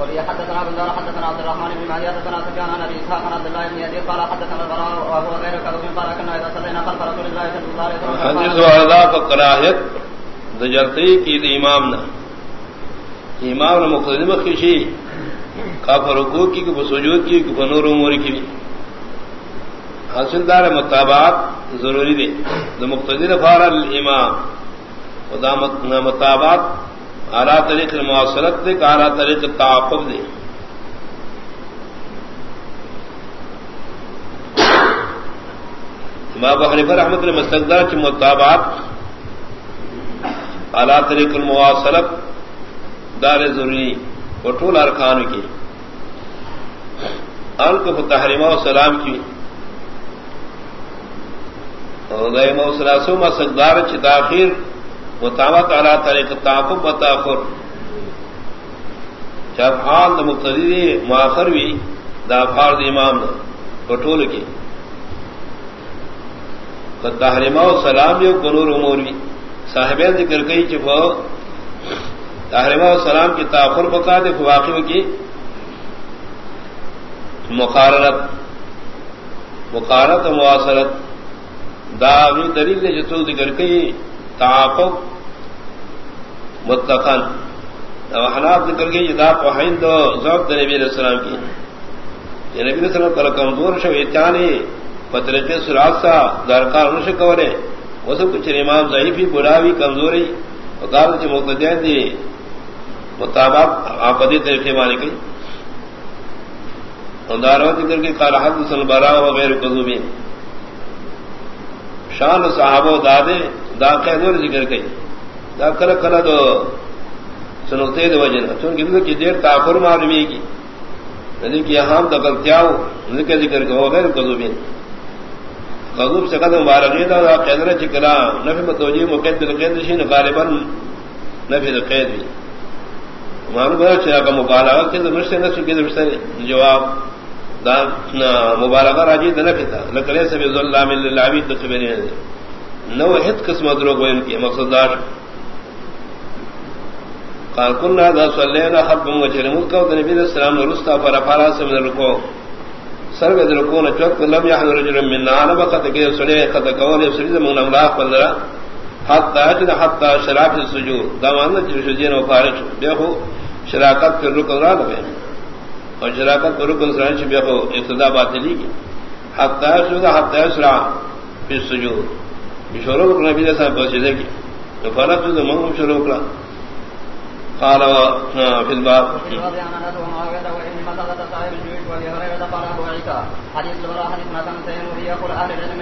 وبي حدثنا ابن دار حدثنا عبد الرحمن بن مهدي حدثنا سفيان عن ابي اسحاق عن عبد الله بن يزيد قال حدثنا البراء وهو غير كذب قال كنا اذا صلينا خلف رسول الله صلى الله عليه وسلم. دجرتی کی دی امامنا امام نے مقدمہ کیشی کافر رکوع کی کہ سجود کی کہ نور امور کی. حاصل دار مطابات ضروری دے. دا مقتدر فار الامام. ودا مطابات اعلی طریق المواصلت دے، کہ اعلی طریق التعاقب دے۔ امام حنیفہ رحمۃ اللہ مستقدر کی مطابات اعلی طریق المواصلت دار ضروری وٹول ارکان کی۔ ان کو تحریمہ و سلام کی۔ سلاسو ما سقدار چ تاخیر مطابق اعلی طریق تعاقب و تاخر. جب حال دا مقتدی مؤخر بھی دا فرض امام پٹول کی. تحریمہ و سلام یو قنور امور بھی. صاحبین ذکر کئی چپ تحریمہ و سلام کی تاخر بکا دے واقع کی. مقارنت مقارنت و مواصلت. دا دلیل نے جتو ذکر کئی. تعاقب متقن حناب ذکر گئی دا پہن دو ذوق نبی علیہ السلام کی۔ یہ نبی علیہ السلام کل کمزور شو اتیانی پترقی سرات سا، درکار نش کورے وہ سب کچھ امام ضعیفی، بلاوی، کمزوری۔ وقال چ مقتدیان دی مطابق آپدی طریقے مانے کی۔ دارو ذکر کی قال حدث البراء وغير كذوبين شان صحابہ دادے دا قیدور ذکر کئی۔ دا کل کل دو سنوتے دو وجن چونکہ دو کی دیر تاخر معلومی کی۔ ندی کی اہم دا غلطیاو ذکر ذکر کہ وہ غیر قذوبین قذوب سے قدم مبارکی دا دا قیدر چکلا نفی متوجی مقید بالقید شین غالبا نفی دا قید بھی۔ معلوم ہے چرا کا مبالغہ کہ نشتے نفس کی نفس جواب۔ دا مبالغہ راجی دنہ کتا لکلے سے ظلام للعبید تخبرین نو ہت قسم دروغ وین کی، مقصد دار قال كنا ذا صلينا خلف وجه مكه والنبي صلى الله عليه وسلم رستا فرفارا سے من رکو سر میں رکو نہ چوک لم يحضر رجل من انا وقت کہ سنے قد قول سجد من املاح فلرا حتى اجد حتى شراب السجود. دمان جو سجین و فارغ دیکھو شراکت پھر رکن را لگے اور شراکت پر رکن سرائن سے بیخو اقتدا باطلی کی حتی شد حتی اسرع فی السجود. بشورو رکنا بھی جیسا پہنچے دے گی تو فرق شد منگم شروع رکنا قال في الباب حديث البراء حديث ما كان سينه يقول اهل العلم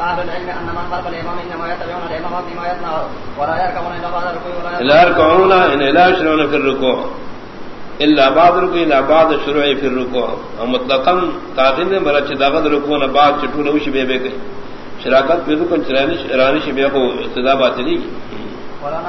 اهل العلم ان من خلف الامام انما يتبعون الامام فيما يصنع ولا يركعون الا بعد الركوع لا يركعون ان لا يشرعون في الركوع. الا بعد الركوع الا بعد الشروع في الركوع. مطلقا تاخير مرچ دغد ركوع بعد چټولو شي به به شراکت به کو چرانی رانی شي به کو ابتدا باطلی ولا